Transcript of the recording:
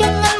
jangan